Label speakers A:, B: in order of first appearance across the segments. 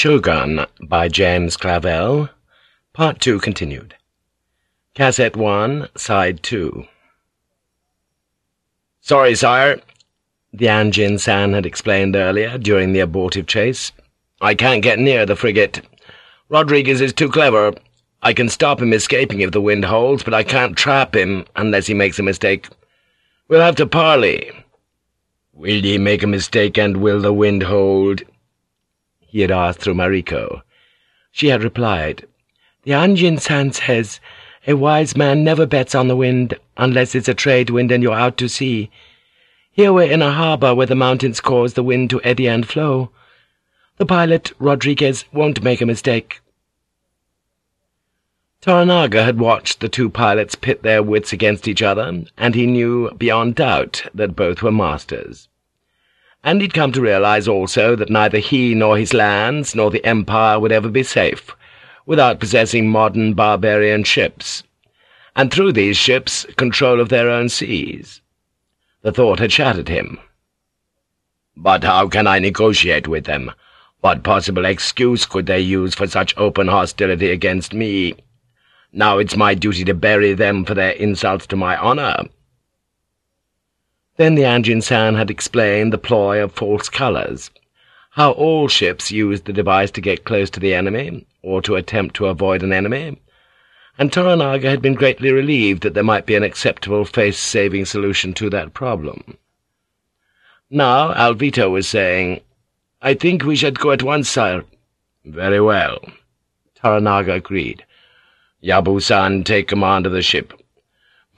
A: Shogun by James Clavell, Part 2 continued. Cassette 1, Side 2. Sorry, sire, the Anjin San had explained earlier during the abortive chase. I can't get near the frigate. Rodriguez is too clever. I can stop him escaping if the wind holds, but I can't trap him unless he makes a mistake. We'll have to parley. Will he make a mistake and will the wind hold? He had asked through Mariko. She had replied, The Anjin-san says, A wise man never bets on the wind unless it's a trade wind and you're out to sea. Here we're in a harbor where the mountains cause the wind to eddy and flow. The pilot, Rodriguez, won't make a mistake. Toranaga had watched the two pilots pit their wits against each other, and he knew beyond doubt that both were masters and he'd come to realize also that neither he nor his lands nor the Empire would ever be safe without possessing modern barbarian ships, and through these ships control of their own seas. The thought had shattered him. But how can I negotiate with them? What possible excuse could they use for such open hostility against me? Now it's my duty to bury them for their insults to my honor.' Then the Anjin-san had explained the ploy of false colours, how all ships used the device to get close to the enemy, or to attempt to avoid an enemy, and Toranaga had been greatly relieved that there might be an acceptable face-saving solution to that problem. Now Alvito was saying, "'I think we should go at once, sire.' "'Very well.' Toranaga agreed. "'Yabu-san, take command of the ship.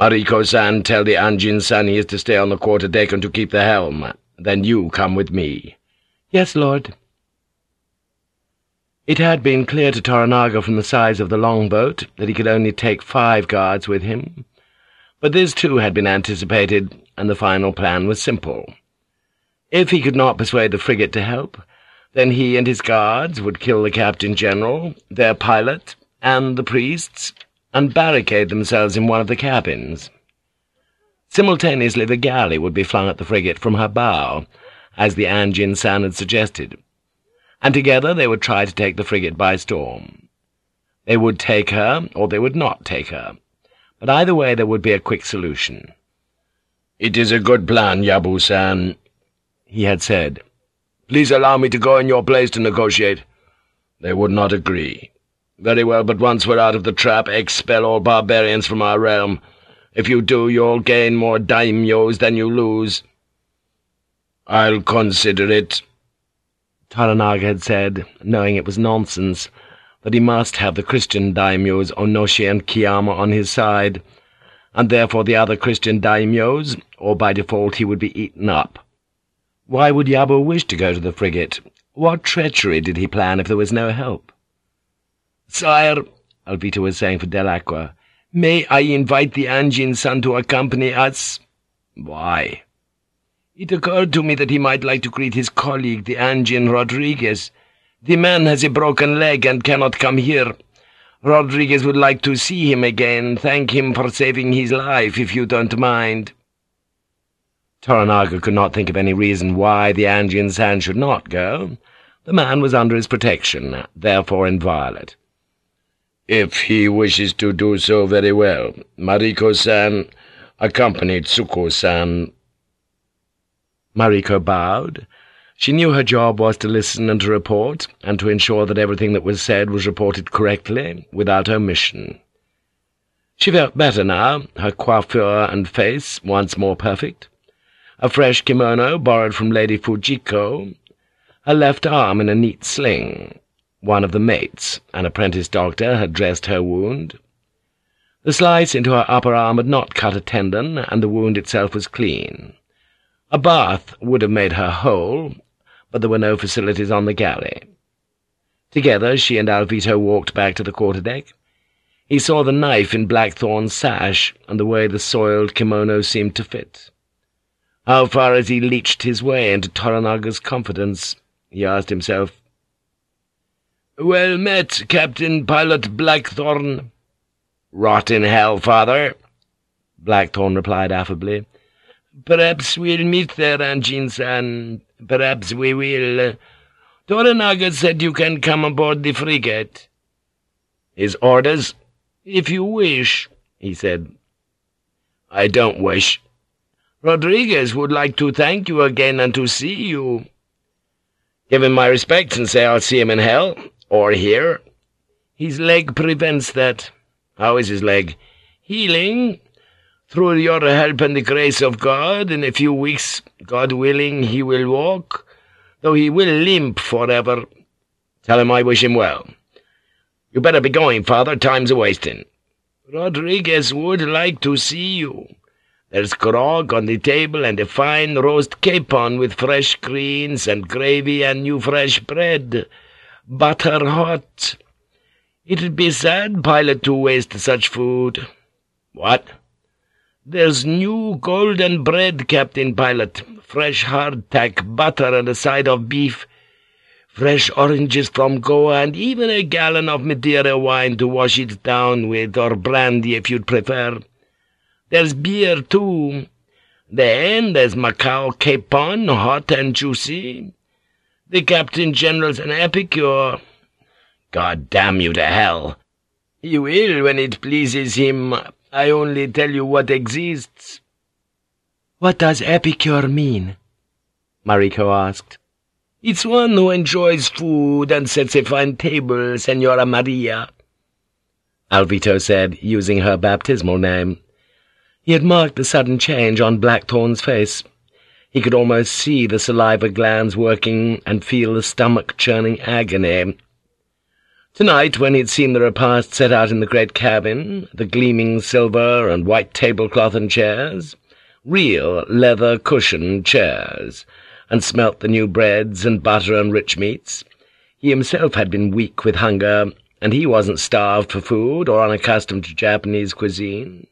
A: Mariko-san, tell the Anjin-san he is to stay on the quarter-deck and to keep the helm. Then you come with me.' "'Yes, lord.' It had been clear to Toranaga from the size of the longboat that he could only take five guards with him, but this too had been anticipated, and the final plan was simple. If he could not persuade the frigate to help, then he and his guards would kill the captain-general, their pilot, and the priests, and barricade themselves in one of the cabins. Simultaneously the galley would be flung at the frigate from her bow, as the Anjin-san had suggested, and together they would try to take the frigate by storm. They would take her, or they would not take her, but either way there would be a quick solution. "'It is a good plan, Yabu-san,' he had said. "'Please allow me to go in your place to negotiate.' They would not agree. Very well, but once we're out of the trap, expel all barbarians from our realm. If you do, you'll gain more daimyos than you lose. I'll consider it, Toranaga had said, knowing it was nonsense, that he must have the Christian daimyos Onoshi and Kiyama on his side, and therefore the other Christian daimyos, or by default he would be eaten up. Why would Yabu wish to go to the frigate? What treachery did he plan if there was no help? "'Sire,' Alvito was saying for Dell'Aqua, "'may I invite the Anjin-san to accompany us?' "'Why?' "'It occurred to me that he might like to greet his colleague, the Anjin Rodriguez. The man has a broken leg and cannot come here. Rodriguez would like to see him again, thank him for saving his life, if you don't mind.' Toranaga could not think of any reason why the Anjin-san should not go. The man was under his protection, therefore inviolate. If he wishes to do so very well, Mariko-san accompanied Tsukku-san. Mariko bowed. She knew her job was to listen and to report, and to ensure that everything that was said was reported correctly, without omission. She felt better now, her coiffure and face once more perfect, a fresh kimono borrowed from Lady Fujiko, her left arm in a neat sling, one of the mates, an apprentice doctor, had dressed her wound. The slice into her upper arm had not cut a tendon, and the wound itself was clean. A bath would have made her whole, but there were no facilities on the galley. Together she and Alvito walked back to the quarter-deck. He saw the knife in Blackthorne's sash, and the way the soiled kimono seemed to fit. How far has he leached his way into Toranaga's confidence? he asked himself. "'Well met, Captain Pilot Blackthorne.' "'Rot in hell, father,' Blackthorne replied affably. "'Perhaps we'll meet there, Anjin-san. Perhaps we will. Toranaga said you can come aboard the frigate. His orders? If you wish, he said. I don't wish. Rodriguez would like to thank you again and to see you. Give him my respects and say I'll see him in hell, or here. His leg prevents that. How is his leg? Healing. Through your help and the grace of God, in a few weeks, God willing, he will walk, though he will limp forever. Tell him I wish him well. You better be going, father, time's a-wasting. Rodriguez would like to see you. There's grog on the table and a fine roast capon with fresh greens and gravy and new fresh bread. Butter hot. It'd be sad, pilot, to waste such food. What? There's new golden bread, Captain Pilot. Fresh hardtack, butter and a side of beef. Fresh oranges from Goa, and even a gallon of Madeira wine to wash it down with, or brandy if you'd prefer. There's beer, too. Then there's Macao capon, hot and juicy. The Captain General's an epicure. God damn you to hell. He will when it pleases him. I only tell you what exists.
B: What does epicure mean? Mariko asked.
A: It's one who enjoys food and sets a fine table, Senora Maria.
B: Alvito said, using her baptismal name. He had marked the sudden change on Blackthorne's face. He could almost see the saliva glands working and feel the stomach-churning agony Tonight, when he'd seen the repast set out in the great cabin, the gleaming silver and white tablecloth and chairs, real leather-cushioned chairs, and smelt the new breads and butter and rich meats, he himself had been weak with hunger, and he wasn't starved for food or unaccustomed to Japanese cuisine.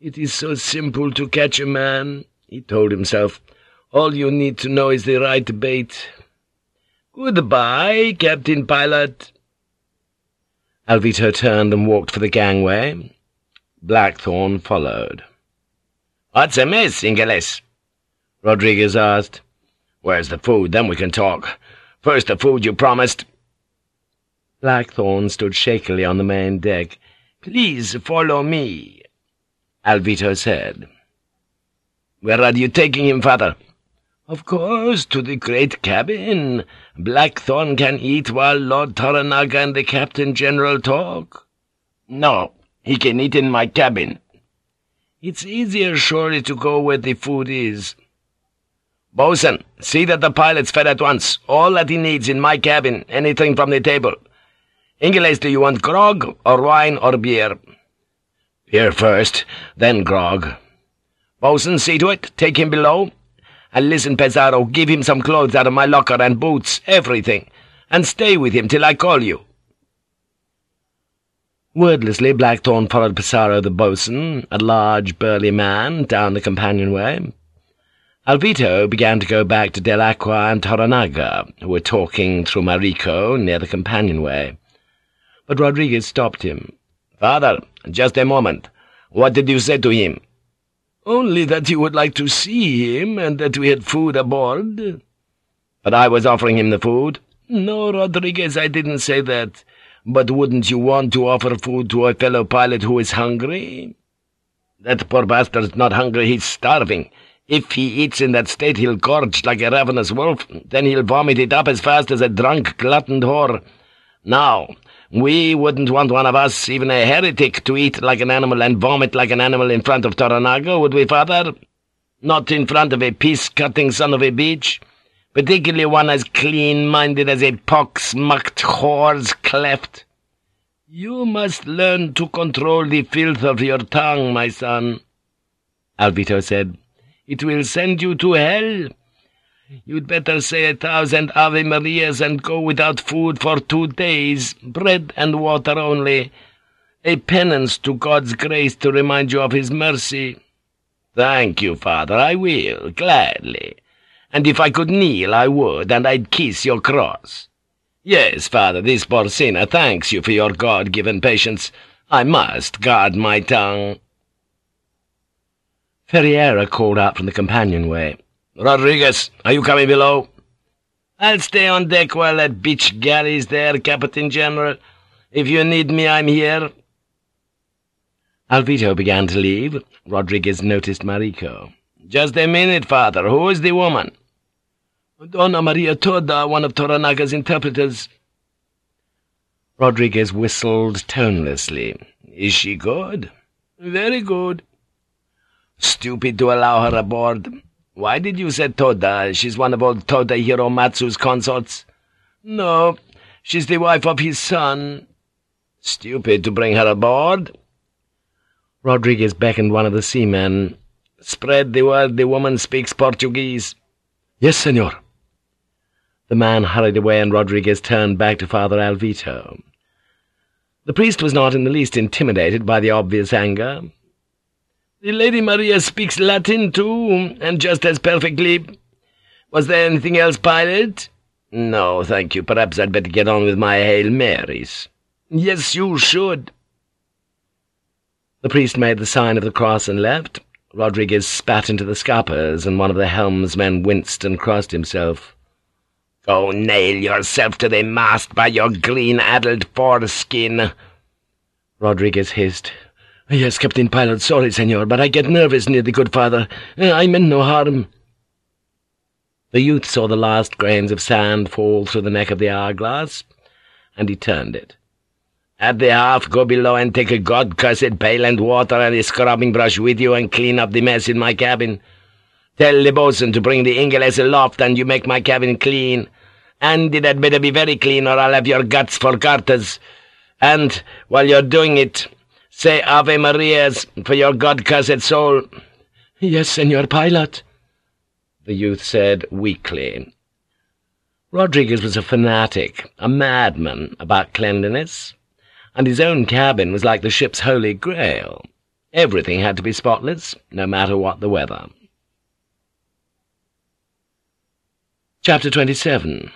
B: It is so simple to catch a man, he told himself. All you need to know is the right bait. Goodbye, Captain Pilot. Alvito turned and walked for the gangway. Blackthorne followed.
A: "'What's amiss, Ingles?' Rodriguez asked. "'Where's the food? Then we can talk. First the food you promised.'
B: Blackthorne stood shakily on the main deck.
A: "'Please follow me,' Alvito said. "'Where are you taking him, father?' "'Of course, to the great cabin. Blackthorne can eat while Lord Toranaga and the Captain General talk.' "'No, he can eat in my cabin.' "'It's easier, surely, to go where the food is.' "'Bosun, see that the pilot's fed at once. All that he needs in my cabin, anything from the table. Ingles, do you want grog, or wine, or beer?' "'Beer first, then grog.' "'Bosun, see to it. Take him below.' And listen, Pizarro, give him some clothes out of my locker and boots, everything, and stay with him till I call you.'
B: Wordlessly, Blackthorne followed Pizarro the boatswain, a large, burly man, down the companionway. Alvito began to go back to Dell'Aqua and Toranaga, who were talking through Mariko near the companionway. But Rodriguez stopped him.
A: "'Father, just a moment. What did you say to him?'
C: Only that you would like to see him, and that we had food aboard.
A: But I was offering him the food.
C: No, Rodriguez, I didn't say that. But wouldn't you want to offer food to a fellow pilot who is hungry?
A: That poor bastard's not hungry, he's starving. If he eats in that state, he'll gorge like a ravenous wolf. Then he'll vomit it up as fast as a drunk, gluttoned whore. Now, we wouldn't want one of us, even a heretic, to eat like an animal and vomit like an animal in front of Toranaga, would we, father? Not in front of a peace-cutting son of a bitch, particularly one as clean-minded as a pox-mucked whore's cleft. You must learn to control the filth of your tongue, my son, Alvito said. It will send you to hell. You'd better say a thousand Ave Marias and go without food for two days, bread and water only, a penance to God's grace to remind you of his mercy. Thank you, father, I will, gladly. And if I could kneel, I would, and I'd kiss your cross. Yes, father, this poor sinner thanks you for your God-given patience. I must guard my tongue.
B: Ferriera called out from the companionway.
A: Rodriguez, are you coming below?
C: I'll stay on deck while that bitch Gary's there, Captain General. If you need me, I'm here.
B: Alvito began to leave. Rodriguez noticed Mariko.
C: Just a minute, father. Who is the woman?
A: Donna Maria Toda, one of Toranaga's interpreters.
B: Rodriguez whistled tonelessly.
C: Is she good?
A: Very good.
C: Stupid to allow her aboard. Why did you say Toda? She's one of old Toda Hiromatsu's consorts.
A: No, she's the wife of his son.
C: Stupid to bring her aboard.
B: Rodriguez beckoned one of the seamen.
C: Spread the word the woman speaks Portuguese.
A: Yes, senor.
B: The man hurried away, and Rodriguez turned back to Father Alvito. The priest was not in the least intimidated by the obvious anger.
A: The Lady Maria speaks Latin, too, and just as perfectly. Was there anything else, pilot?
C: No, thank you. Perhaps I'd better get on with my Hail Marys.
A: Yes, you should.
B: The priest made the sign of the cross and left. Rodriguez spat into the scuppers, and one of the helmsmen winced and crossed himself.
C: Go nail yourself to the mast by your green-addled foreskin,
B: Rodriguez hissed.
A: Yes, Captain Pilot, sorry, senor, but I get nervous near the good father. Uh, I meant no harm.
B: The youth saw the last grains of sand fall through the neck of the hourglass, and he turned it.
C: At the half, go below and take a god-cursed pail and water and a scrubbing brush with you and clean up the mess in my cabin. Tell the bosun to bring the Ingles aloft and you make my cabin clean. And it had better be very clean or I'll have your guts for garters. And, while you're doing it, say Ave Marias for your god-cursed soul.
A: Yes, Senor Pilot,
B: the youth said weakly. Rodriguez was a fanatic, a madman about cleanliness and his own cabin was like the ship's holy grail. Everything had to be spotless, no matter what the weather. Chapter 27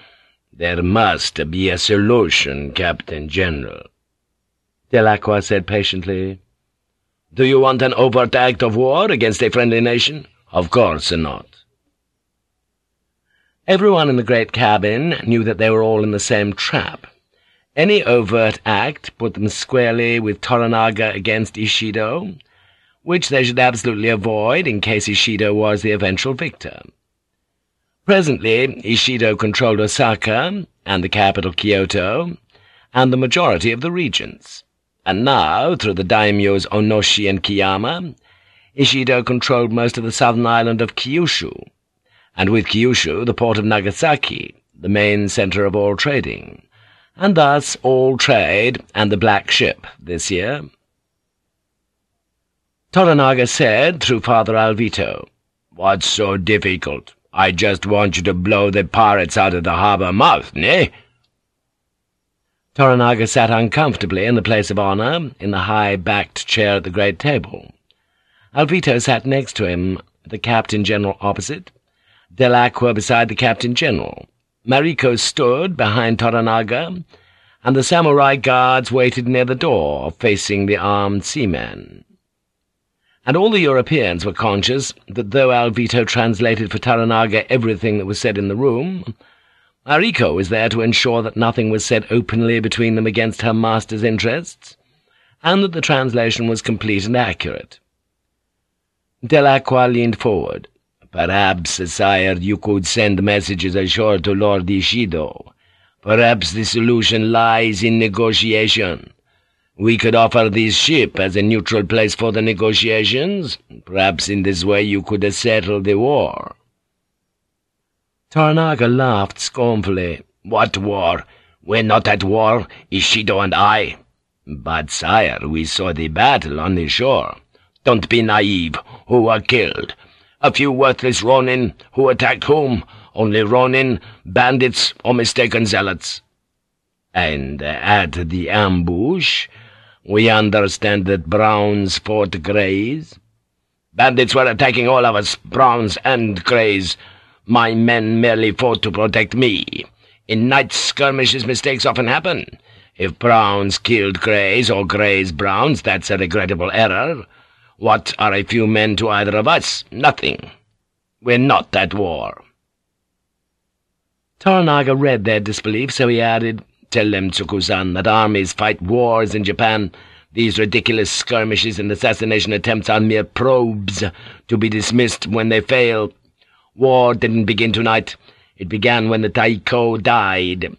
C: There must be a solution, Captain General.
B: Dell'Aqua said patiently.
C: Do you want an overt act of war against a friendly nation? Of course not.
B: Everyone in the great cabin knew that they were all in the same trap. Any overt act put them squarely with Toranaga against Ishido, which they should absolutely avoid in case Ishido was the eventual victor. Presently, Ishido controlled Osaka, and the capital Kyoto, and the majority of the regions. And now, through the daimyos Onoshi and Kiyama, Ishido controlled most of the southern island of Kyushu, and with Kyushu the port of Nagasaki, the main center of all trading and thus all trade and the black ship this year. Toranaga said through Father Alvito,
C: What's so difficult? I just want you to blow the pirates out of the harbour mouth, nay?
B: Toranaga sat uncomfortably in the place of honour, in the high-backed chair at the great table. Alvito sat next to him, the Captain-General opposite, Dell'Aqua beside the Captain-General. Mariko stood behind Toranaga, and the samurai guards waited near the door, facing the armed seamen. And all the Europeans were conscious that though Alvito translated for Toranaga everything that was said in the room, Mariko was there to ensure that nothing was said openly between them against her master's interests, and that the translation was complete and accurate. Dell'Aqua leaned forward.
C: Perhaps, sire, you could send messages ashore to Lord Ishido. Perhaps the solution lies in negotiation. We could offer this ship as a neutral place for the negotiations. Perhaps in this way you could settle the war.'
B: Toranaga laughed scornfully.
C: "'What war? We're not at war, Ishido and I. But, sire, we saw the battle on the shore. Don't be naive. Who were killed? A few worthless ronin who attacked whom? Only ronin, bandits, or mistaken zealots. And at the ambush, we understand that Browns fought Greys. Bandits were attacking all of us, Browns and Greys. My men merely fought to protect me. In night skirmishes mistakes often happen. If Browns killed Greys or Greys Browns, that's a regrettable error. What are a few men to either of us? Nothing. We're not at war.'
A: Toranaga read their disbelief, so he added, Tell them, Tsukku-san, that armies fight wars in Japan. These ridiculous skirmishes and assassination attempts are mere probes, to be dismissed when they fail. War didn't begin tonight. It began when the Taiko died.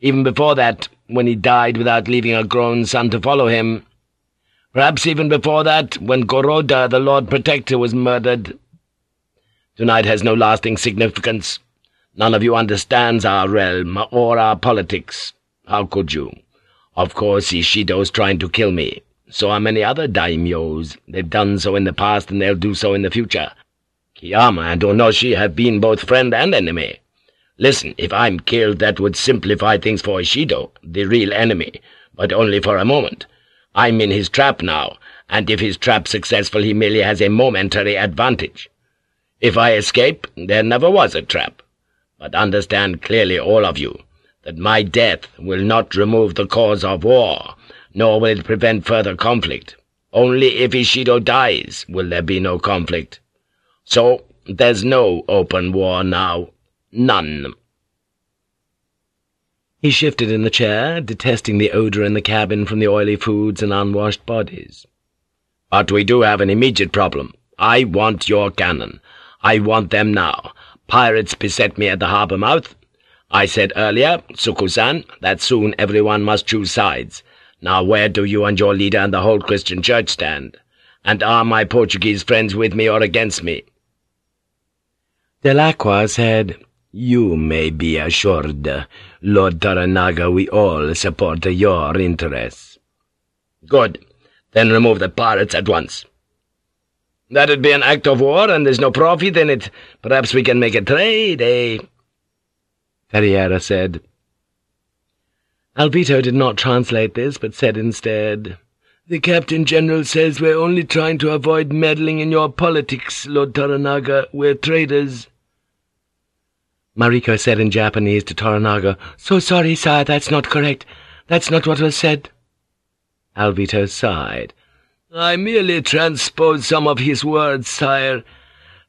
A: Even before that, when he died without leaving a grown son to follow him. Perhaps even before that, when Goroda, the Lord Protector, was murdered. Tonight has no lasting significance. None of you understands our realm or our politics. How could you? Of course Ishido's trying to kill me. So are many other daimyos. They've done so in the past and they'll do so in the future. Kiyama and Onoshi have been both friend and enemy. Listen, if I'm killed, that would simplify things for Ishido, the real enemy, but only for a moment. I'm in his trap now, and if his trap's successful, he merely has a momentary advantage. If I escape, there never was a trap. But understand clearly, all of you, that my death will not remove the cause of war, nor will it prevent further conflict. Only if Ishido dies will there be no conflict. So, there's no open war now. None.
B: He shifted in the chair, detesting the odour in the cabin from the oily foods and unwashed bodies.
A: But we do have an immediate problem. I want your cannon. I want them now. Pirates beset me at the harbour mouth. I said earlier, Tsukku-san, that soon everyone must choose sides. Now where do you and your leader and the whole Christian church stand? And are my Portuguese friends with me or against me?
B: Dell'Aqua said, You may be assured, Lord Toranaga, we all support your interests.
A: Good. Then remove the pirates at once. That'd be an act of war, and there's no profit in it. Perhaps we can make a trade, eh?
B: Ferriera said. Alvito did not translate this, but said instead, the Captain General says we're only trying to avoid meddling in your politics, Lord Toranaga. We're traders. Mariko said in Japanese to Toranaga, So sorry, sire, that's not correct. That's not what was said. Alvito sighed. I merely transposed some of his words, sire.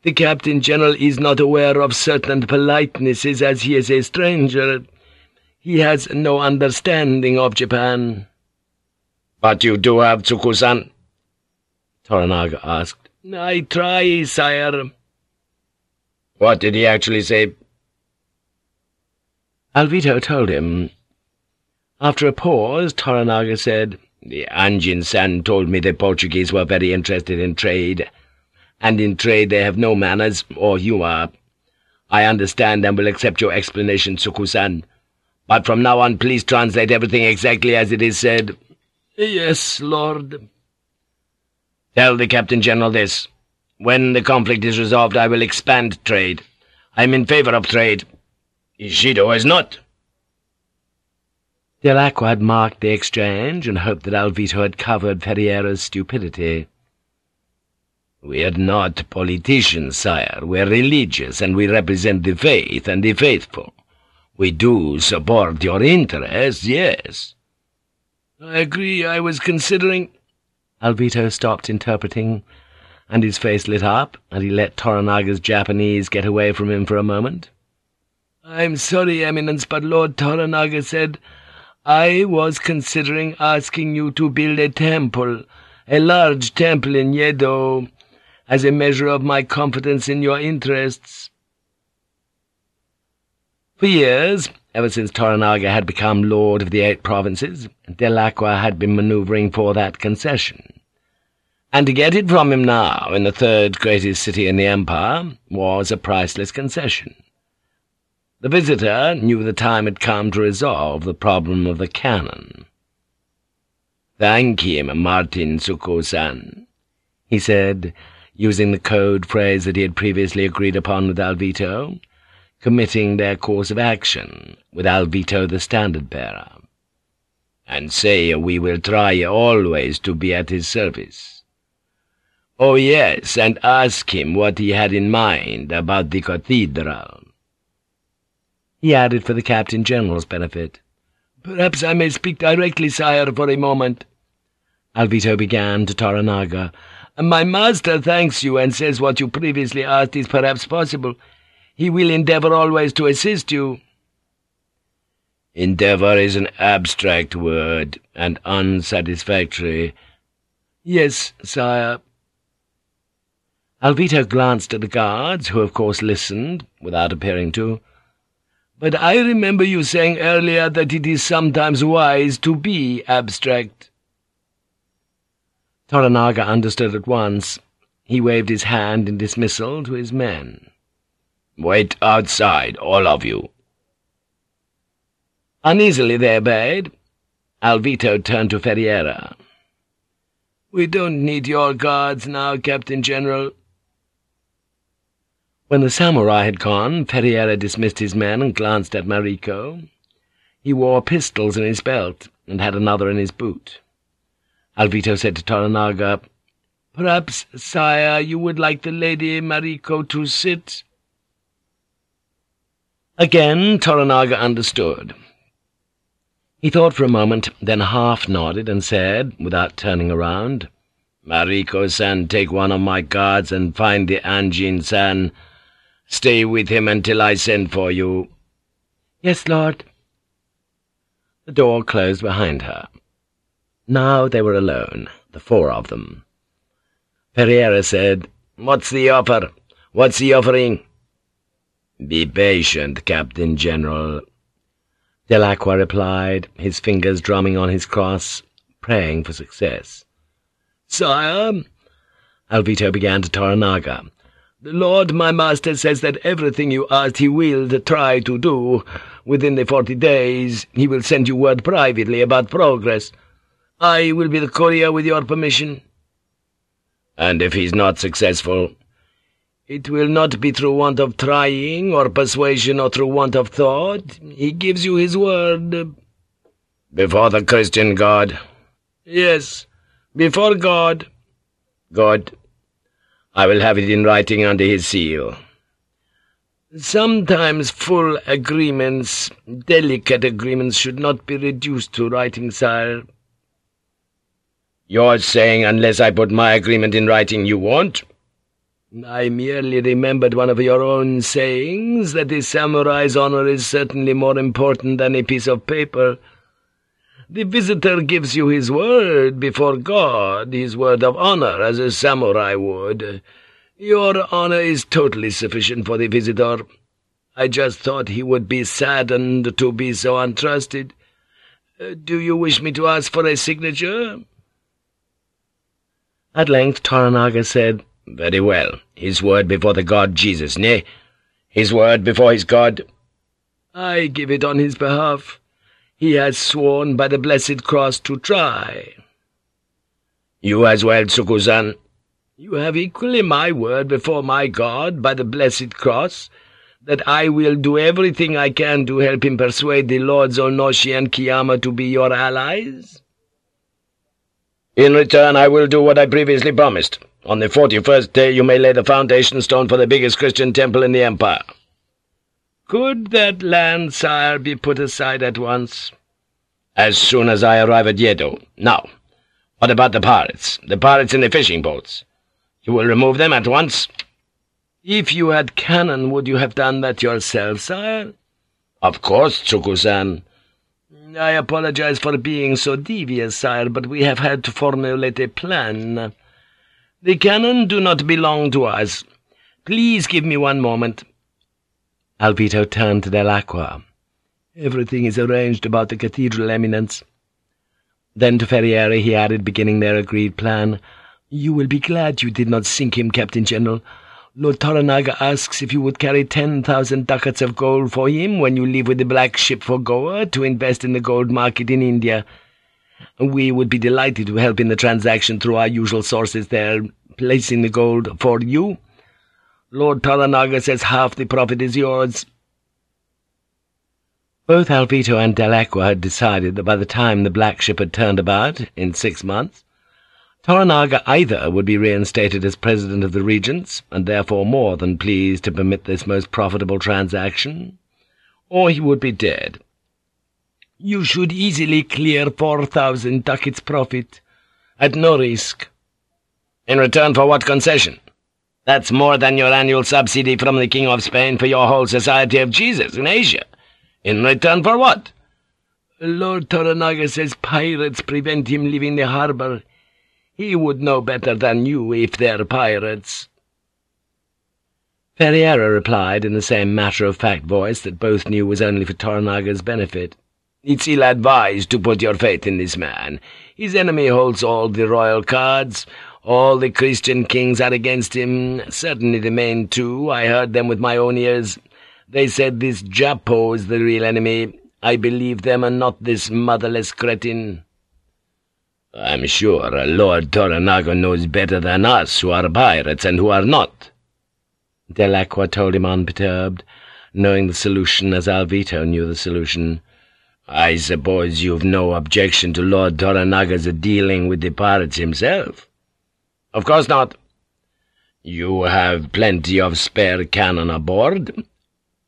B: The Captain General is not aware of certain politenesses as he is a stranger. He has no understanding of Japan.
A: But you do have Tsukku-san?
B: Toranaga asked. I try, sire.
A: What did he actually say?
B: Alvito told him. After a pause, Toranaga said, The Anjin-san told me the Portuguese were very interested in trade, and in trade they have no manners or humour. I understand and will accept your explanation, Tsukku-san, but from now on please translate everything exactly as it is said. Yes, Lord.
A: Tell the Captain General this. When the conflict is resolved, I will expand trade. I am in favour of trade. Ishido is not.
B: Dell'Aqua had marked the exchange and hoped that Alvito had covered Ferriera's stupidity.
A: We're not politicians, sire. We're religious, and we represent the faith and the faithful. We do support your interests, yes.
B: I agree, I was considering— Alvito stopped interpreting, and his face lit up, and he let Toranaga's Japanese get away from him for a moment. I'm sorry, Eminence, but Lord Toranaga said I was considering asking you to build a temple, a large temple in Yedo, as a measure of my confidence in your interests. For years, ever since Toranaga had become lord of the eight provinces, Dell'Aqua had been manoeuvring for that concession. And to get it from him now, in the third greatest city in the empire, was a priceless concession. The visitor knew the time had come to resolve the problem of the cannon. "'Thank him, Martin Tsukku-san,' he said, using the code phrase that he had previously agreed upon with Alvito, committing their course of action, with Alvito the standard-bearer. "'And say we will try always to be at his service.' Oh, yes, and ask him what he had in mind about the cathedral.' He added for the Captain General's benefit. "'Perhaps I may speak directly, sire, for a moment.' Alvito began to Toranaga. "'My master thanks you and says what you previously asked is perhaps possible. He will endeavour always to assist you.'
C: Endeavor is an abstract word, and unsatisfactory.
B: Yes, sire. Alvito glanced at the guards, who of course listened, without appearing to.
A: But I remember you saying earlier that it is sometimes wise to be abstract.
B: Toranaga understood at once. He waved his hand in dismissal to his men.
C: "'Wait outside, all of you.'
B: Uneasily they obeyed. Alvito turned to Ferriera.
A: "'We don't need your guards now, Captain General.'
B: When the samurai had gone, Ferriera dismissed his men and glanced at Mariko. He wore pistols in his belt, and had another in his boot. Alvito said to Toranaga,
A: "'Perhaps, sire, you would like the Lady Mariko to sit?'
B: Again Toranaga understood. He thought for a moment, then half nodded and said, without turning around,
C: "'Mariko-san, take one of my guards and find the Anjin-san. Stay with him until I send for you.'
B: "'Yes, lord.' The door closed behind her. Now they were alone, the four of them.
C: Ferriera said, "'What's the offer? What's the offering?' "'Be patient, Captain General.'
B: Dell'Aqua replied, his fingers drumming on his cross, praying for success.
A: "'Sire,'
B: Alvito began to Toranaga,
A: the Lord my master says that everything you asked he will try to do. Within the forty days he will send you word privately about progress. I will be the courier with your permission.'
C: "'And if he's not successful?'
A: It will not be through want of trying, or persuasion, or through want of thought. He gives you his word.
C: Before the Christian God?
A: Yes, before God.
C: God. I will have it in writing under his seal.
A: Sometimes full agreements, delicate agreements, should not be reduced to writing, sire.
C: You're saying unless I put my agreement in writing you won't?
A: I merely remembered one of your own sayings, that the samurai's honor is certainly more important than a piece of paper. The visitor gives you his word before God, his word of honor, as a samurai would. Your honor is totally sufficient for the visitor. I just thought he would be saddened to be so untrusted. Uh, do you wish me to ask for a signature?'
B: At length Toranaga said,
C: "'Very well. His word before the God Jesus, nay? His word before his God?'
A: "'I give it on his behalf. He has sworn by the blessed cross to try.'
C: "'You as well, Tsukku-san?'
A: "'You have equally my word before my God, by the blessed cross, that I will do everything I can to help him persuade the Lords Onoshi and Kiyama to be your allies?'
C: "'In return I will do what I previously promised. On the forty-first day you may lay the foundation stone for the biggest Christian temple in the empire.'
A: "'Could that land, sire, be put aside at once?'
C: "'As soon as I arrive at Yedo. Now, what about the pirates, the pirates in the fishing boats? You will remove them at once?'
A: "'If you had cannon, would you have done that yourself, sire?'
C: "'Of course, Tsukku-san.'
A: "'I apologize for being so devious, sire, but we have had to formulate a plan. The cannon do not belong to us. Please give me one moment.'
B: Alvito turned to Dell'Aqua. "'Everything is arranged about the cathedral eminence.' Then to Ferriera he added, beginning their agreed plan, "'You will be glad you did not sink him, Captain General. Lord Toranaga asks if you would carry ten thousand ducats of gold for him when you leave with the black ship for Goa to invest in the gold market in India. We would be delighted to help in the transaction through our usual sources there, placing the gold for you. Lord Toranaga says half the profit is yours.' Both Alvito and Dell'Aqua had decided that by the time the black ship had turned about, in six months, Toranaga either would be reinstated as President of the Regents, and therefore more than pleased to permit this most profitable transaction, or he would be dead. You should easily clear four thousand ducats profit, at no risk.
C: In return for what concession? That's more than your annual subsidy from the King of Spain for your whole Society of Jesus in Asia. In return for what? Lord Toranaga says pirates prevent him leaving the harbour. He would know better than you if they're pirates.'
B: Ferriera replied in the same matter-of-fact voice that both knew was only for Toranaga's benefit.
C: It's ill-advised to put your faith in this man. His enemy holds all the royal cards. All the Christian kings are against him, certainly the main two. I heard them with my own ears. They said this Japo is the real enemy. I believe them and not this motherless cretin. I'm sure Lord Toranaga knows better than us who are pirates and who are not.
B: Dell'Aqua told him unperturbed, knowing the solution as Alvito knew the solution.
C: I suppose you've no objection to Lord Toranaga's dealing with the pirates himself?
A: Of course not.
C: You have plenty of spare cannon aboard,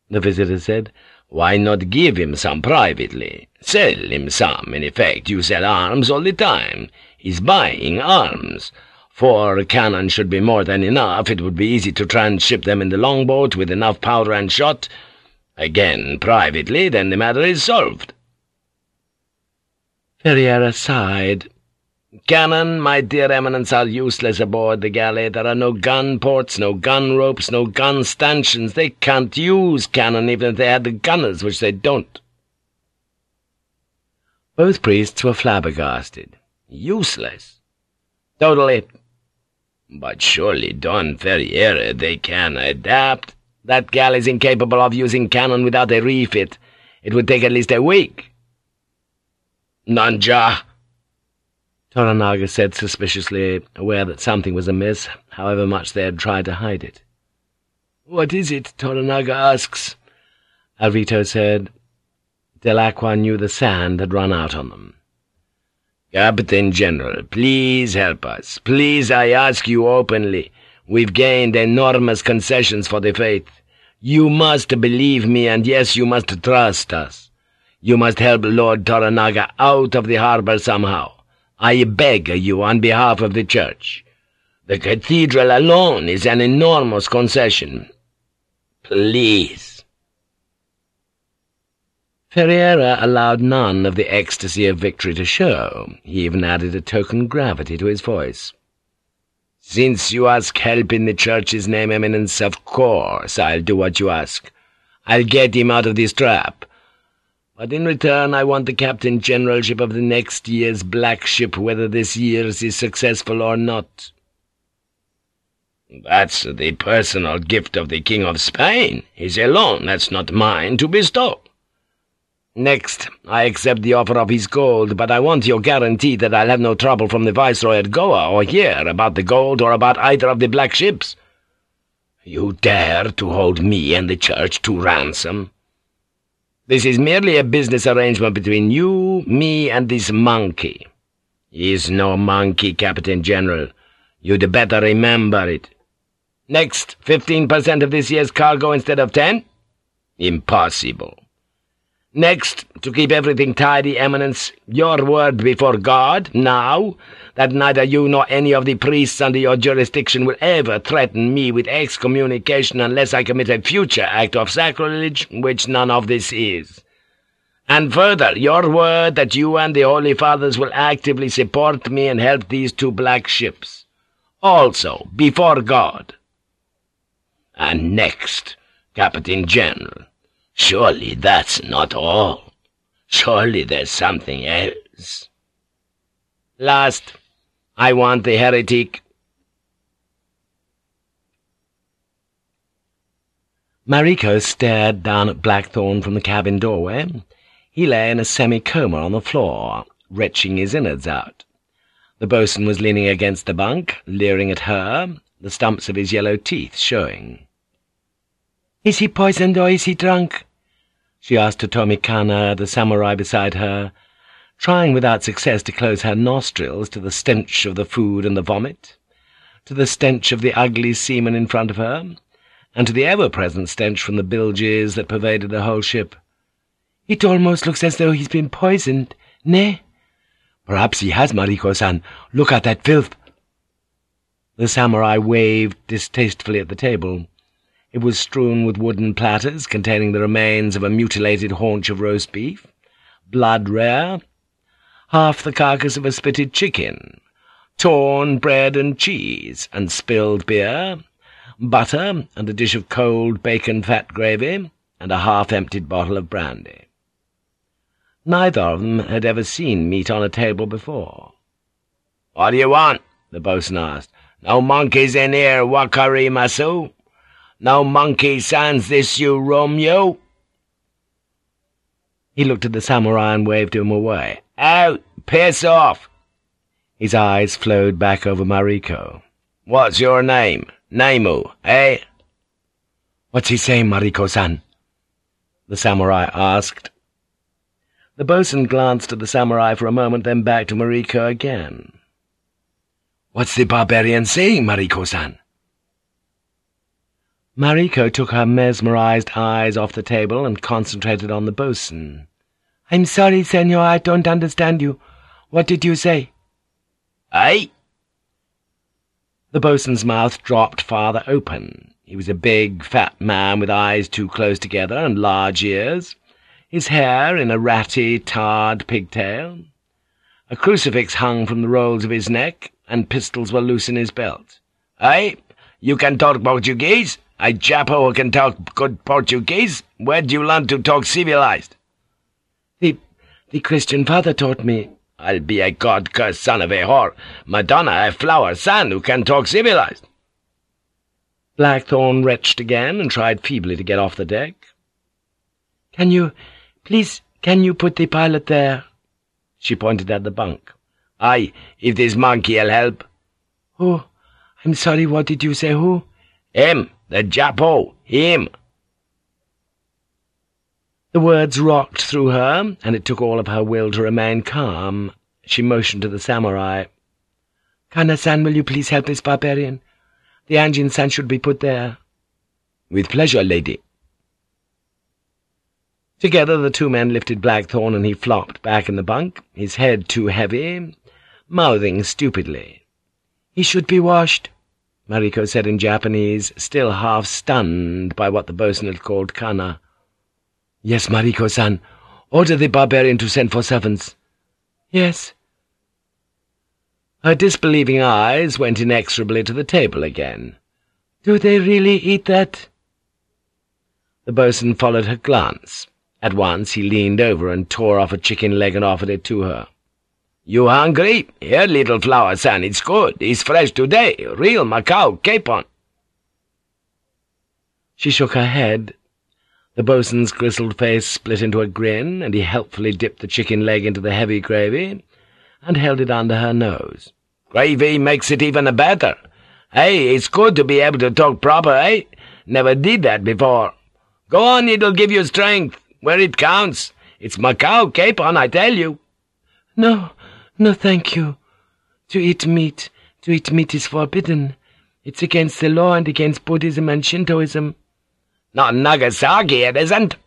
C: the visitor said. Why not give him some privately? Sell him some, in effect. You sell arms all the time. He's buying arms. Four cannon should be more than enough. It would be easy to transship them in the longboat with enough powder and shot. Again, privately, then the matter is solved.
B: Ferriera sighed.
C: Cannon, my dear Eminence, are useless aboard the galley. There are no gun ports, no gun ropes, no gun stanchions. They can't use cannon even if they had the gunners, which they don't.
B: Both priests were flabbergasted.
C: Useless.
A: Totally.
C: But surely, Don Ferriera, they can adapt. That galley's incapable of using cannon without a refit. It would take at least a week. Nanja!
B: Toranaga said suspiciously, aware that something was amiss, however much they had tried to hide it.
C: What is it, Toranaga asks?
B: Alvito said. Dell'Aqua knew the sand had run out on them.
C: Captain General, please help us. Please, I ask you openly. We've gained enormous concessions for the faith. You must believe me, and yes, you must trust us. You must help Lord Toranaga out of the harbour somehow. I beg you on behalf of the Church. The cathedral alone is an enormous concession. Please.
B: Ferriera allowed none of the ecstasy of victory to show. He even added a token gravity to his voice.
C: "'Since you ask help in the Church's name, Eminence, of course I'll do what you ask. I'll get him out of this trap. But in return I want the Captain Generalship of the next year's Black Ship, whether this year's is successful or not.' "'That's the personal gift of the King of Spain. His alone, that's not mine to bestow.' Next, I accept the offer of his gold, but I want your guarantee that I'll have no trouble from the Viceroy at Goa or here about the gold or about either of the black ships. You dare to hold me and the Church to ransom? This is merely a business arrangement between you, me, and this monkey. He's no monkey, Captain General. You'd better remember it. Next, fifteen percent of this year's cargo instead of ten? Impossible. Next, to keep everything tidy, Eminence, your word before God, now, that neither you nor any of the priests under your jurisdiction will ever threaten me with excommunication unless I commit a future act of sacrilege, which none of this is. And further, your word that you and the Holy Fathers will actively support me and help these two black ships. Also, before God. And next, Captain General, Surely that's not all. Surely there's something else. Last, I want the heretic.
B: Mariko stared down at Blackthorne from the cabin doorway. He lay in a semi-coma on the floor, retching his innards out. The boatswain was leaning against the bunk, leering at her, the stumps of his yellow teeth showing. "'Is he poisoned or is he drunk?' She asked to Tomikana, the samurai beside her, trying without success to close her nostrils to the stench of the food and the vomit, to the stench of the ugly seaman in front of her, and to the ever-present stench from the bilges that pervaded the whole ship. "'It almost looks as though he's been poisoned, ne?' "'Perhaps he has, Mariko-san. Look at that filth!' The samurai waved distastefully at the table. It was strewn with wooden platters containing the remains of a mutilated haunch of roast beef,
A: blood rare, half the carcass of a spitted chicken, torn bread and cheese, and spilled beer, butter, and a dish of cold bacon-fat gravy, and a half-emptied bottle of brandy. Neither of them had ever seen meat on a table before.
C: "'What do you want?' the boatswain asked. "'No monkeys in here, Wakari Masu? No monkey sans this you Romeo?'
A: He looked at the samurai and waved him away.
C: "'Out! Piss off!'
A: His eyes flowed back over Mariko.
C: "'What's your name? Naimu, eh?'
A: "'What's he saying, Mariko-san?' the samurai asked. The boatswain glanced at the samurai for a moment, then back to Mariko again. "'What's the barbarian saying, Mariko-san?' Mariko took her mesmerized eyes off the table and concentrated on the boatswain. "'I'm sorry, senor, I don't understand you. What did you say?'
C: "'Aye?'
A: The boatswain's mouth dropped farther open. He was a big, fat man with eyes too close together and large ears, his hair in a ratty, tarred pigtail. A crucifix hung from the rolls of his neck, and pistols were loose in his belt.
C: "'Aye? You can talk Portuguese? A Japo who can talk good Portuguese? Where do you learn to talk civilized?'
A: "'The, the Christian father taught me.'
C: "'I'll be a god-cursed son of a whore, Madonna, a flower son who can talk civilized.'
A: Blackthorne retched again and tried feebly to get off the deck. "'Can you, please, can you put the pilot there?' She pointed at the bunk.
C: "'Aye, if this monkey'll help.'
A: "'Who? I'm sorry, what did you say, who?'
C: "'Him, the Japo, him.'
A: The words rocked through her, and it took all of her will to remain calm. She motioned to the samurai. "'Kana-san, will you please help this barbarian? The Anjin-san should be put there.'
C: "'With pleasure, lady.'
A: Together the two men lifted Blackthorne, and he flopped back in the bunk, his head too heavy, mouthing stupidly. "'He should be washed,' Mariko said in Japanese, still half stunned by what the boatswain had called kana. "'Yes, Mariko-san. Order the barbarian to send for servants.' "'Yes.' Her disbelieving eyes went inexorably to the table again. "'Do they really eat that?' The boatswain followed her glance. At once he leaned over and tore off a chicken leg and offered it to her.
C: "'You hungry? Here, little flower son, it's good. It's fresh today. Real Macau capon.'
A: She shook her head. The boatswain's grizzled face split into a grin, and he helpfully dipped the chicken leg into the heavy gravy and held it under her nose.
C: "'Gravy makes it even better. Hey, it's good to be able to talk proper, eh? Never did that before. Go on, it'll give you strength, where it counts. It's Macau capon, I tell you.'
A: "'No, no, thank you. To eat meat, to eat meat is forbidden. It's against the law and against Buddhism and Shintoism.'
C: "'Not Nagasaki, it isn't.'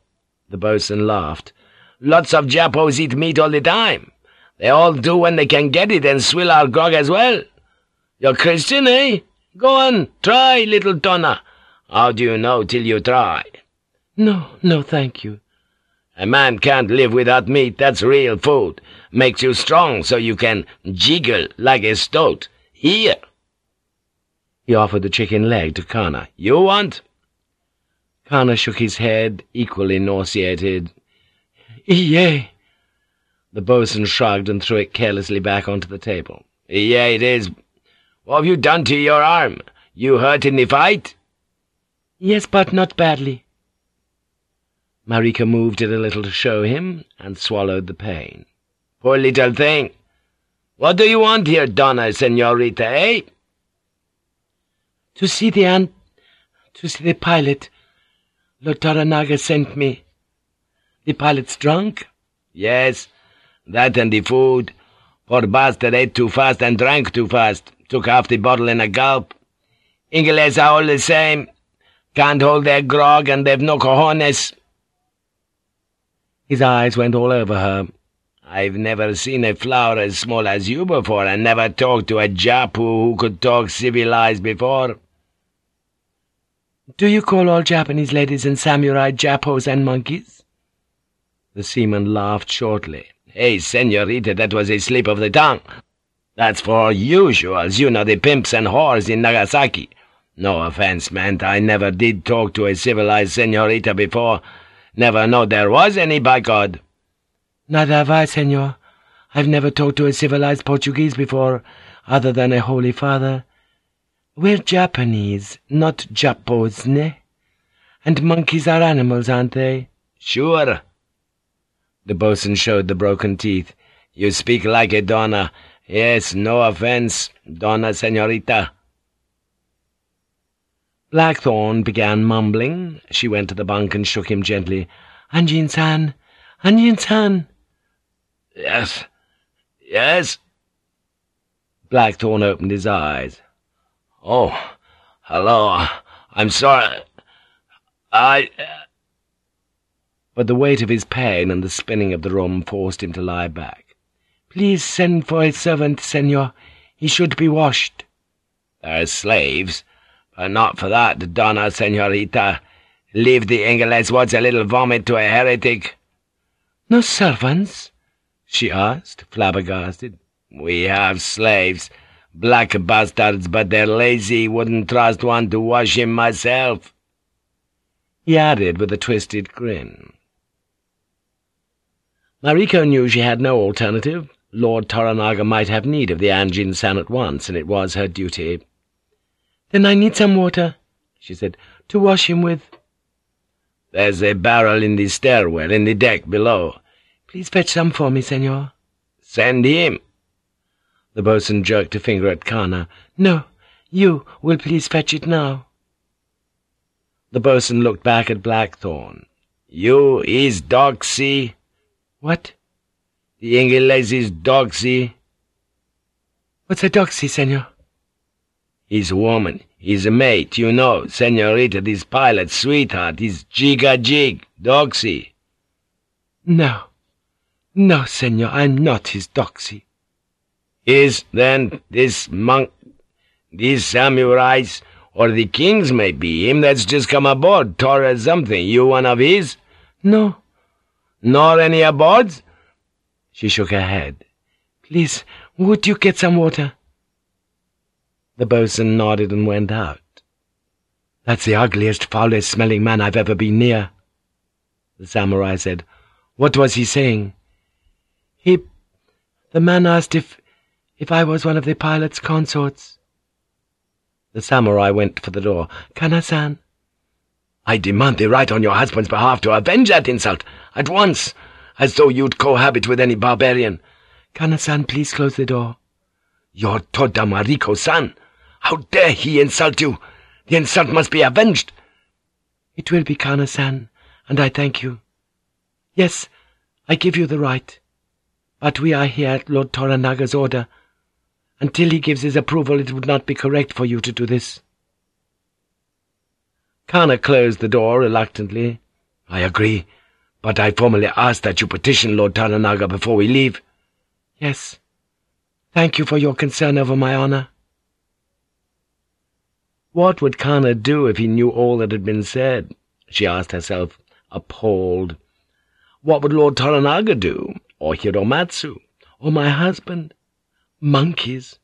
C: The boatswain laughed. "'Lots of Japos eat meat all the time. They all do when they can get it and swill our grog as well. You're Christian, eh? Go on, try, little Donna. How do you know till you try?'
A: "'No, no, thank you.'
C: A man can't live without meat, that's real food. Makes you strong so you can jiggle like a stoat. Here!'
A: He offered the chicken leg to Kana.
C: "'You want?'
A: Kana shook his head, equally nauseated. "'Yea.' The boatswain shrugged and threw it carelessly back onto the table.
C: "'Yeah, it is. What have you done to your arm? You hurt in the fight?'
A: "'Yes, but not badly.' Mariko moved it a little to show him, and swallowed the pain.
C: "'Poor little thing! What do you want here, Donna, senorita, eh?'
A: "'To see the an... to see the pilot. Lord Toranaga sent me. The pilot's drunk?'
C: "'Yes, that and the food. Poor bastard ate too fast and drank too fast. Took half the bottle in a gulp. Ingeles are all the same. Can't hold their grog, and they've no cojones.'
A: His eyes went all over her.
C: "'I've never seen a flower as small as you before, and never talked to a Japo who could talk civilized before.'
A: "'Do you call all Japanese ladies and samurai Japos and monkeys?'
B: The seaman laughed shortly.
C: Hey, senorita, that was a slip of the tongue. That's for usuals, you know, the pimps and whores in Nagasaki. No offense meant, I never did talk to a civilized senorita before. Never know there was any, by God.
B: Neither have I, senor. I've never talked to a civilized Portuguese before, other than a Holy Father. We're Japanese, not Japos, ne? And monkeys are animals, aren't they?
C: Sure. The boatswain showed the broken teeth. You speak like a donna. Yes, no offense, donna senorita.
B: Blackthorne began mumbling. She went to the bunk and shook him gently. Anjin-san! Anjin-san!
C: Yes. Yes?
B: Blackthorne opened his eyes.
C: Oh, hello. I'm sorry. I...
B: Uh, but the weight of his pain and the spinning of the room forced him to lie back. Please send for a servant, senor. He should be washed.
C: There's slaves, but not for that, donna senorita. Leave the English what's a little vomit to a heretic.
B: No servants? she asked, flabbergasted.
C: We have slaves, black bastards, but they're lazy, wouldn't trust one to wash him myself.
B: He added with a twisted grin. Mariko knew she had no alternative. Lord Toranaga might have need of the Anjin-san at once, and it was her duty. "'Then I need some water,' she said, "'to wash him with.'
C: "'There's a barrel in the stairwell, in the deck below.
B: Please fetch some for me, senor.'
C: "'Send him.'
B: The boatswain jerked a finger at Kana. "'No, you will please fetch it now.' The boatswain looked back at Blackthorne.
C: "'You is Doxy?'
B: "'What?'
C: "'The Ingeles is Doxy.'
B: "'What's a Doxy, senor?'
C: He's a woman. his mate, you know. Senorita, this pilot's sweetheart. his Jig-a-Jig, Doxy.
B: No. No, senor, I'm not his Doxy.
C: Is, then, this monk, these samurais, or the king's may be him that's just come aboard, Torres something. You one of his?
B: No.
C: Nor any aboard?
B: She shook her head. Please, would you get some water? The boatswain nodded and went out. That's the ugliest, foulest-smelling man I've ever been near, the samurai said. What was he saying? He... The man asked if... if I was one of the pilot's consorts. The samurai went for the door. Kana-san?
C: I demand the right on your husband's behalf to avenge that insult, at once, as though you'd cohabit with any barbarian.
B: Kana-san, please close the door.
C: You're Toda Mariko-san. How dare he insult you? The insult must be avenged.
B: It will be, Kana-san, and I thank you. Yes, I give you the right. But we are here at Lord Toranaga's order. Until he gives his approval, it would not be correct for you to do this. Kana closed the door reluctantly.
C: I agree, but I formally ask that you petition Lord Toranaga before we leave.
B: Yes. Thank you for your concern over my honor. What would Kana do if he knew all that had been said? She asked herself, appalled. What would Lord Toranaga do, or Hiromatsu, or my husband? Monkeys!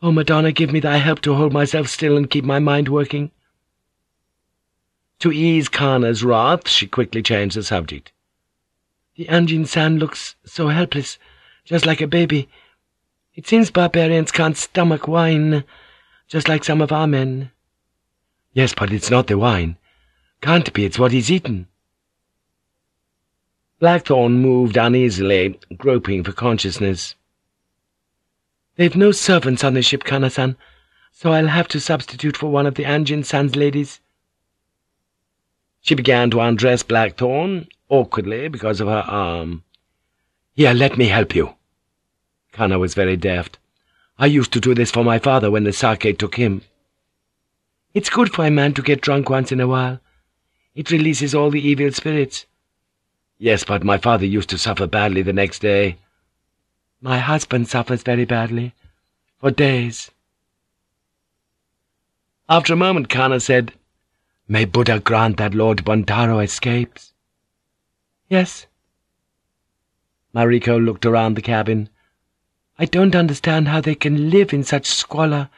B: Oh, Madonna, give me thy help to hold myself still and keep my mind working. To ease Kana's wrath, she quickly changed the subject. The Anjin-san looks so helpless, just like a baby. It seems barbarians can't stomach wine, just like some of our men. Yes, but it's not the wine. Can't be, it's what he's eaten. Blackthorne moved uneasily, groping for consciousness. They've no servants on the ship, Kana-san, so I'll have to substitute for one of the Anjin-san's ladies. She began to undress Blackthorne, awkwardly because of her arm. Here, let me help you. Kana was very deft. I used to do this for my father when the sake took him. It's good for a man to get drunk once in a while. It releases all the evil spirits. Yes, but my father used to suffer badly the next day. My husband suffers very badly. For days. After a moment, Kana said, May Buddha grant that Lord Buntaro escapes. Yes, Mariko looked around the cabin. I don't understand how they can live in such squalor.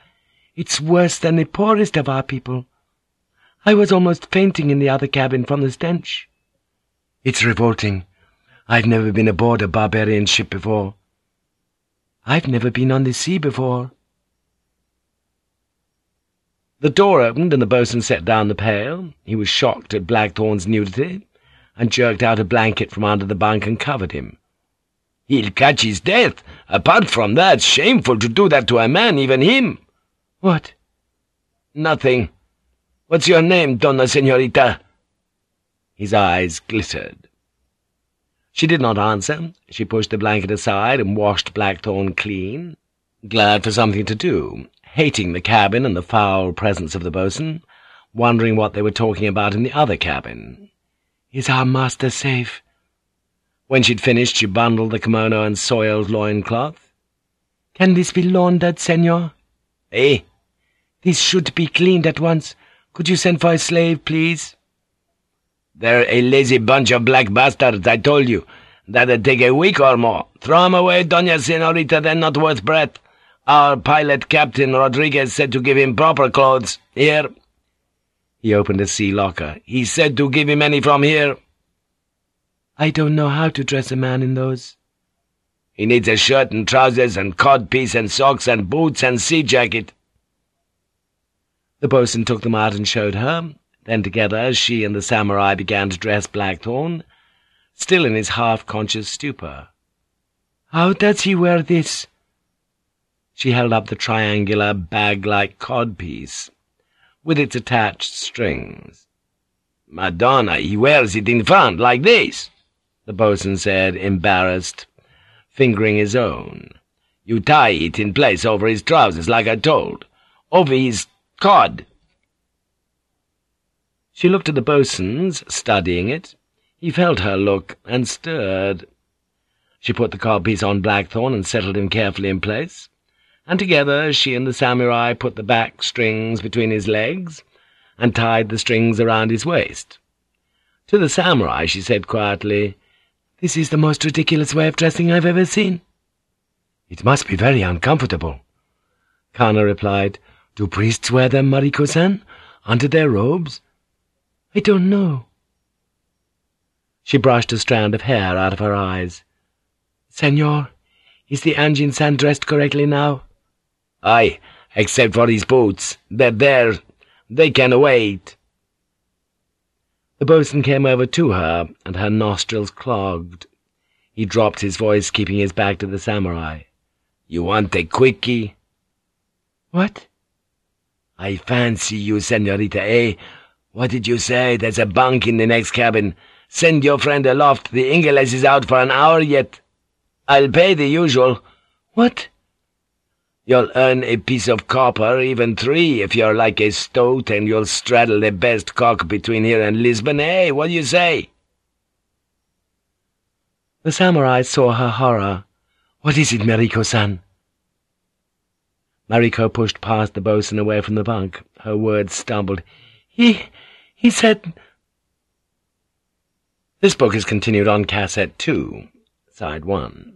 B: It's worse than the poorest of our people. I was almost fainting in the other cabin from the stench. It's revolting. I've never been aboard a barbarian ship before. I've never been on the sea before. The door opened and the boatswain set down the pail. He was shocked at Blackthorne's nudity, and jerked out a blanket from under the bunk and covered him.
C: He'll catch his death. Apart from that, shameful to do that to a man, even him.
B: What?
C: Nothing. What's your name, Donna Senorita?
B: His eyes glittered. She did not answer. She pushed the blanket aside and washed Blackthorne clean, glad for something to do, hating the cabin and the foul presence of the boatswain, wondering what they were talking about in the other cabin. Is our master safe? When she'd finished, she bundled the kimono and soiled loincloth. Can this be laundered, senor?
C: Eh?
B: This should be cleaned at once. Could you send for a slave, please?
C: They're a lazy bunch of black bastards, I told you. That'd take a week or more. Throw 'em away, Doña Senorita, they're not worth breath. Our pilot, Captain Rodriguez, said to give him proper clothes. Here.
B: He opened a sea locker.
C: He said to give him any from here.
B: I don't know how to dress a man in those.
C: He needs a shirt and trousers and codpiece and socks and boots and sea jacket.
B: The boatswain took them out and showed her. Then together she and the samurai began to dress Blackthorne, still in his half-conscious stupor. How does he wear this? She held up the triangular, bag-like codpiece, with its attached strings.
C: Madonna, he wears it in front, like this,
B: the boatswain said, embarrassed, fingering his own.
C: You tie it in place over his trousers, like I told. Over his cod.
B: She looked at the boatswain's, studying it. He felt her look, and stirred. She put the codpiece on Blackthorne and settled him carefully in place and together she and the samurai put the back strings between his legs, and tied the strings around his waist. To the samurai she said quietly, "'This is the most ridiculous way of dressing I've ever seen.' "'It must be very uncomfortable.' Kana replied, "'Do priests wear them, Mariko-san, under their robes?' "'I don't know.' She brushed a strand of hair out of her eyes. "'Senor, is the Anjin-san dressed correctly now?'
C: Aye, except for his boots. They're there. They can wait.
B: The boatswain came over to her, and her nostrils clogged. He dropped his voice, keeping his back to the samurai.
C: You want a quickie?
B: What?
C: I fancy you, senorita, eh? What did you say? There's a bunk in the next cabin. Send your friend aloft. The Ingeles is out for an hour yet. I'll pay the usual.
B: What?
C: You'll earn a piece of copper, even three, if you're like a stoat, and you'll straddle the best cock between here and Lisbon, eh? What do you say?'
B: The samurai saw her horror. "'What is it, Mariko-san?' Mariko pushed past the bosun away from the bunk. Her words stumbled. "'He... he said...' This book is continued on cassette 2, side 1.